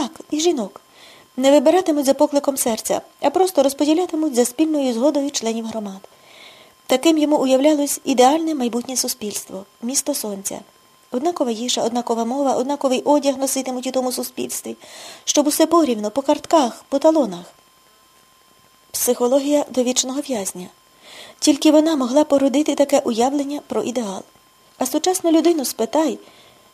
Так, і жінок. Не вибиратимуть за покликом серця, а просто розподілятимуть за спільною згодою членів громад. Таким йому уявлялось ідеальне майбутнє суспільство, місто сонця. Однакова їжа, однакова мова, однаковий одяг носитимуть у тому суспільстві, щоб усе порівно, по картках, по талонах. Психологія довічного в'язня. Тільки вона могла породити таке уявлення про ідеал. А сучасну людину спитай,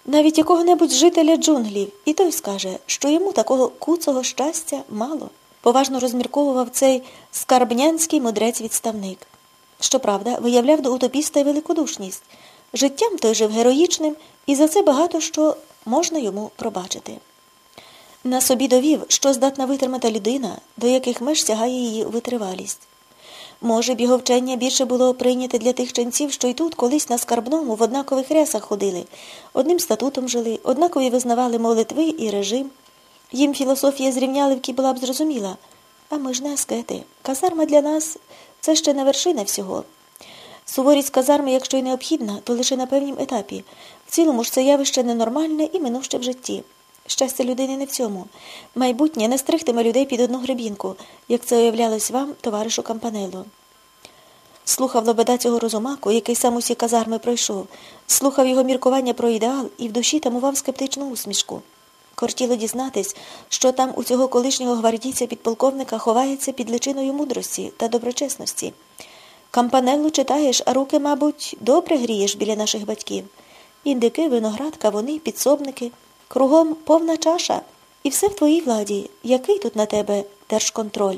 навіть якого-небудь жителя джунглів, і той скаже, що йому такого куцого щастя мало, поважно розмірковував цей скарбнянський мудрець-відставник. Щоправда, виявляв до утопіста великодушність. Життям той жив героїчним, і за це багато що можна йому пробачити. На собі довів, що здатна витримати людина, до яких меж сягає її витривалість. Може б, його вчення більше було прийняте для тих ченців, що й тут колись на скарбному в однакових рясах ходили, одним статутом жили, однакові визнавали молитви і режим. Їм філософія зрівнялівки була б зрозуміла. А ми ж не аскети. Казарма для нас це ще не вершина всього. Суворість казарми, якщо й необхідна, то лише на певнім етапі. В цілому ж це явище ненормальне і минуще в житті. Щастя людини не в цьому. Майбутнє не стригтиме людей під одну гребінку, як це уявлялось вам, товаришу Кампанелло. Слухав лобеда цього розумаку, який сам усі казарми пройшов, слухав його міркування про ідеал і в душі тамував скептичну усмішку. Кортіло дізнатись, що там у цього колишнього гвардійця підполковника ховається під личиною мудрості та доброчесності. Кампанеллу читаєш, а руки, мабуть, добре грієш біля наших батьків. Індики, виноград, кавуни, підсобники. Кругом повна чаша, і все в твоїй владі. Який тут на тебе держконтроль?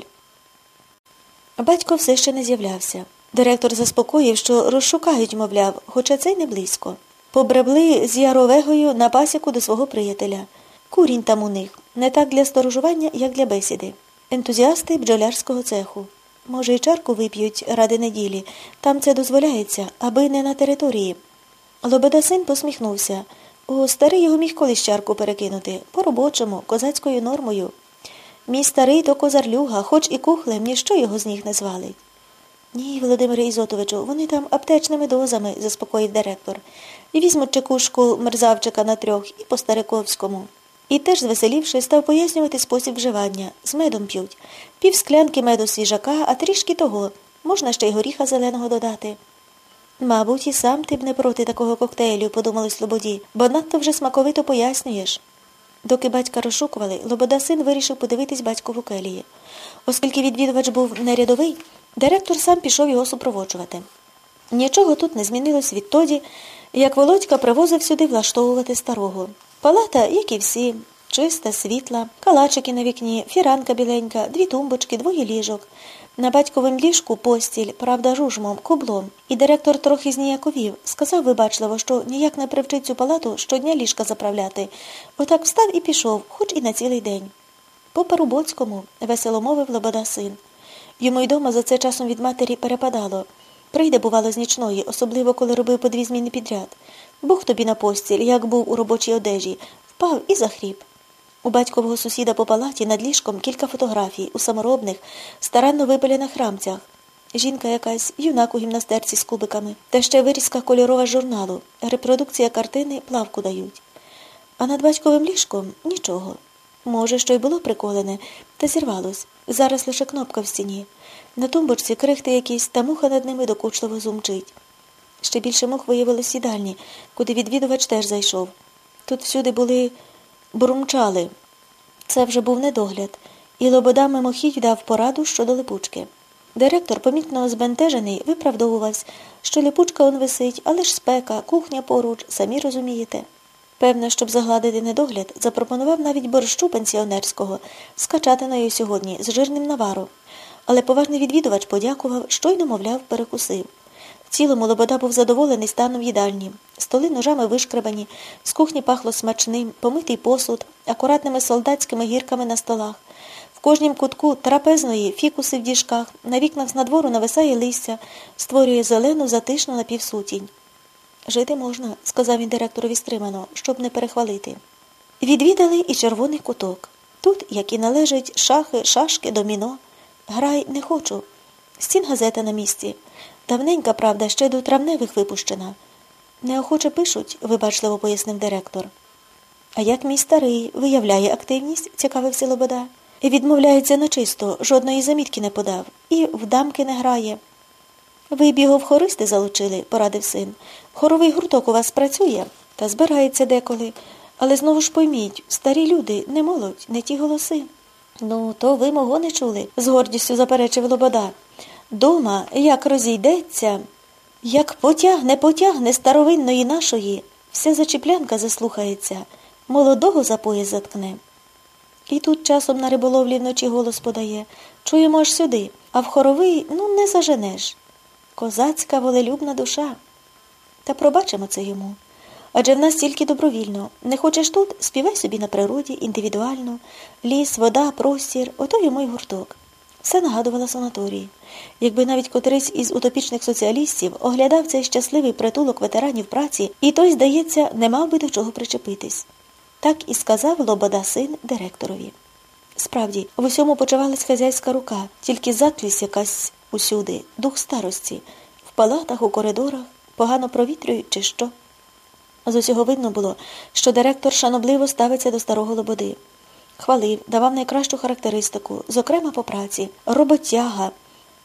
Батько все ще не з'являвся. Директор заспокоїв, що розшукають, мовляв, хоча це й не близько. Побребли з Яровегою на пасіку до свого приятеля. Курінь там у них, не так для сторожування, як для бесіди. Ентузіасти бджолярського цеху. Може, і чарку вип'ють ради неділі. Там це дозволяється, аби не на території. Лобода син посміхнувся. О, старий його міг колись чарку перекинути. По-робочому, козацькою нормою. Мій старий то козарлюга, хоч і кухлем, ніщо його з них не звалить. Ні, Володимире Ізотовичу, вони там аптечними дозами, заспокоїв директор. І візьмуть чекушку мерзавчика на трьох і по Стариковському. І теж, звеселівши, став пояснювати спосіб вживання. З медом п'ють. Пів склянки меду свіжака, а трішки того. Можна ще й горіха зеленого додати. Мабуть, і сам ти б не проти такого коктейлю, подумали Слободі, бо надто вже смаковито пояснюєш. Доки батька розшукували, Лобода син вирішив подивитись батькову келії. Оскільки відвідувач був не рядовий, директор сам пішов його супроводжувати. Нічого тут не змінилось відтоді, як Володька привозив сюди влаштовувати старого. Палата, як і всі, чиста, світла, калачики на вікні, фіранка біленька, дві тумбочки, двоє ліжок. На батьковим ліжку постіль, правда, жужмом, кублом. І директор трохи зніяковів. Сказав вибачливо, що ніяк не привчить цю палату щодня ліжка заправляти. Отак встав і пішов, хоч і на цілий день. По Парубоцькому, весело мовив Лобода син. Йому й дома за це часом від матері перепадало. Прийде, бувало, з нічної, особливо коли робив по дві зміни підряд. Бух тобі на постіль, як був у робочій одежі, впав і захріп. У батькового сусіда по палаті над ліжком кілька фотографій у саморобних, старанно випалених рамцях. Жінка якась, юнак у гімнастерці з кубиками, та ще вирізка кольорова журналу, репродукція картини плавку дають. А над батьковим ліжком нічого. Може, що й було приколене, та зірвалось. Зараз лише кнопка в стіні. На тумбочці крихти якісь, та муха над ними докучливо зумчить. Ще більше мух виявилось сідальні, куди відвідувач теж зайшов. Тут всюди були бурумчали. Це вже був недогляд, і Лобода мимохідь дав пораду щодо липучки. Директор, помітно збентежений, виправдовувався, що липучка он висить, але ж спека, кухня поруч, самі розумієте. Певно, щоб загладити недогляд, запропонував навіть борщу пенсіонерського з качатиною сьогодні з жирним наваром. Але поважний відвідувач подякував, щойно, мовляв, перекусив. Цілому Лобода був задоволений станом їдальні. Столи ножами вишкребані, з кухні пахло смачним, помитий посуд, акуратними солдатськими гірками на столах. В кожнім кутку трапезної фікуси в діжках, на вікнах з надвору нависає листя, створює зелену, затишну напівсутінь. Жити можна, сказав він директорові стримано, щоб не перехвалити. Відвідали і червоний куток. Тут, як і належить, шахи, шашки, доміно. Грай не хочу. Стін газета на місці. Давненька, правда, ще до травневих випущена. Неохоче пишуть, вибачливо пояснив директор. А як мій старий виявляє активність, цікавився Лобода. Відмовляється начисто, жодної замітки не подав, і в дамки не грає. Ви б його в хористи залучили, порадив син. Хоровий гурток у вас працює та збирається деколи. Але знову ж пойміть, старі люди не молодь, не ті голоси. Ну, то ви мого не чули, з гордістю заперечив Лобода. Дома, як розійдеться, як потягне, потягне старовинної нашої, вся зачіплянка заслухається, молодого за пояс заткне. І тут часом на риболовлі вночі голос подає чуємо аж сюди, а в хоровий ну не заженеш. Козацька волелюбна душа. Та пробачимо це йому. Адже в нас тільки добровільно. Не хочеш тут, співай собі на природі, індивідуально, ліс, вода, простір, ото йому й гурток. Все нагадувало санаторії. Якби навіть котрийсь із утопічних соціалістів оглядав цей щасливий притулок ветеранів праці, і той, здається, не мав би до чого причепитись. Так і сказав Лобода син директорові. Справді, в усьому почувалась хазяйська рука, тільки затлість якась усюди, дух старості, в палатах, у коридорах, погано провітрюють, чи що. З усього видно було, що директор шанобливо ставиться до старого лободи. Хвалив, давав найкращу характеристику, зокрема по праці, роботяга,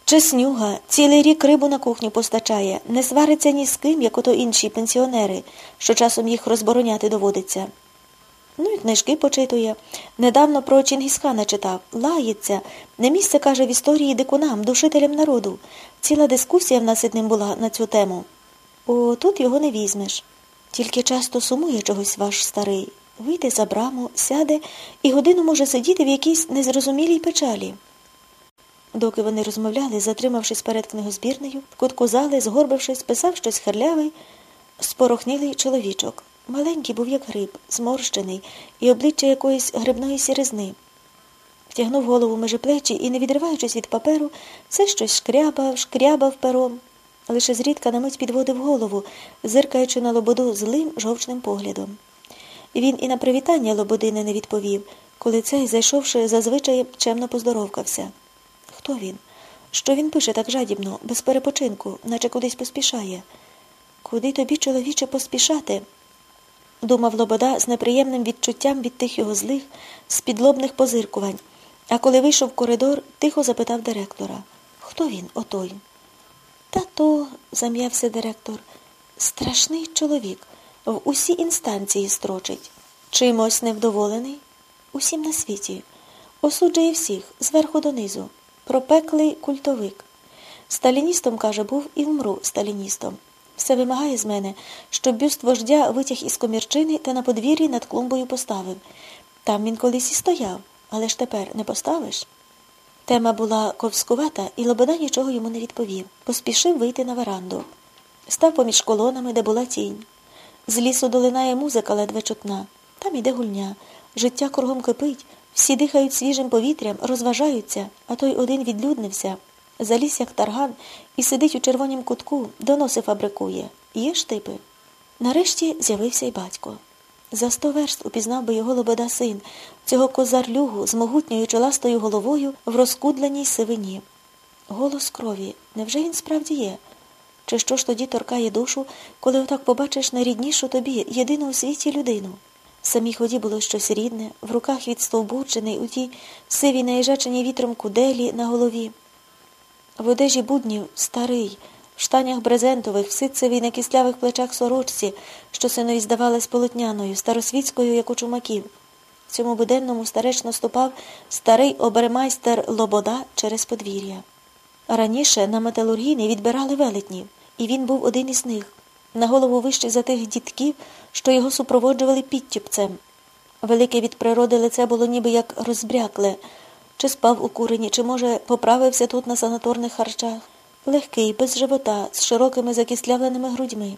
чеснюга, цілий рік рибу на кухню постачає, не свариться ні з ким, як ото інші пенсіонери, що часом їх розбороняти доводиться. Ну і книжки почитує. Недавно про Чингісхана читав, лається, не місце, каже, в історії дикунам, душителям народу. Ціла дискусія в нас з ним була на цю тему. О, тут його не візьмеш. Тільки часто сумує чогось ваш старий. Вийде за браму, сяде і годину може сидіти в якійсь незрозумілій печалі. Доки вони розмовляли, затримавшись перед книгозбірнею, в кутку зали, згорбившись, писав щось херлявий, спорохнілий чоловічок. Маленький був, як гриб, зморщений і обличчя якоїсь грибної сіризни. Втягнув голову межи плечі і, не відриваючись від паперу, все щось шкрябав, шкрябав пером лише зрідка на мить підводив голову, зиркаючи на лободу злим жовчним поглядом. Він і на привітання лободини не відповів, коли цей, зайшовши, зазвичай чемно поздоровкався. Хто він? Що він пише так жадібно, без перепочинку, наче кудись поспішає? Куди тобі, чоловіче, поспішати? думав Лобода з неприємним відчуттям від тих його злих, спідлобних позиркувань, а коли вийшов в коридор, тихо запитав директора Хто він, отой? Та то, зам'явся директор, страшний чоловік, в усі інстанції строчить. Чимось невдоволений? Усім на світі. Осуджує всіх, зверху донизу. Пропеклий культовик. Сталіністом, каже, був і вмру сталіністом. Все вимагає з мене, щоб бюст вождя витяг із комірчини та на подвір'ї над клумбою поставив. Там він колись і стояв, але ж тепер не поставиш. Тема була ковскувата, і Лобода нічого йому не відповів. Поспішив вийти на веранду. Став поміж колонами, де була тінь. З лісу долинає музика ледве чутна. Там іде гульня. Життя кругом кипить, всі дихають свіжим повітрям, розважаються, а той один відлюднився. Заліз, як тарган, і сидить у червонім кутку, доноси фабрикує. Є штипи. Нарешті з'явився й батько. За сто верст упізнав би його лобода син, цього козарлюгу з могутньою чоластою головою в розкудленій сивині. Голос крові. Невже він справді є? Чи що ж тоді торкає душу, коли отак побачиш найріднішу тобі, єдину у світі людину? В самій ході було щось рідне, в руках відстовбурчений у тій сивій наїжаченій вітром куделі на голові. В одежі буднів старий в штанях брезентових, в ситцевій на кислявих плечах сорочці, що синові здавалась полотняною, старосвітською, як у чумаків. В цьому буденному старечно ступав старий обермайстер Лобода через подвір'я. Раніше на металургійний відбирали велетнів, і він був один із них, на голову вищий за тих дітків, що його супроводжували підтюпцем. Велике від природи лице було ніби як розбрякле, чи спав у курені, чи, може, поправився тут на санаторних харчах легкий, без живота, з широкими закислявленими грудьми.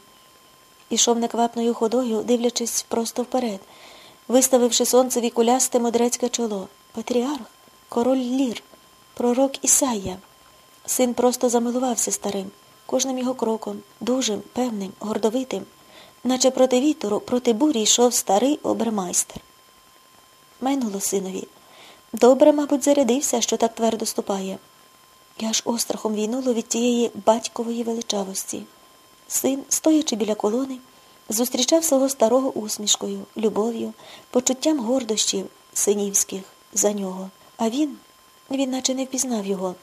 Ішов неквапною ходою, дивлячись просто вперед, виставивши сонцеві кулясте мудрецьке чоло. Патріарх, король лір, пророк Ісая. Син просто замилувався старим, кожним його кроком, дужим, певним, гордовитим, наче проти вітору, проти бурі йшов старий обермайстер. Майнуло синові. Добре, мабуть, зарядився, що так твердо ступає і аж острахом війнуло від тієї батькової величавості. Син, стоячи біля колони, зустрічав свого старого усмішкою, любов'ю, почуттям гордощів синівських за нього. А він, він наче не впізнав його.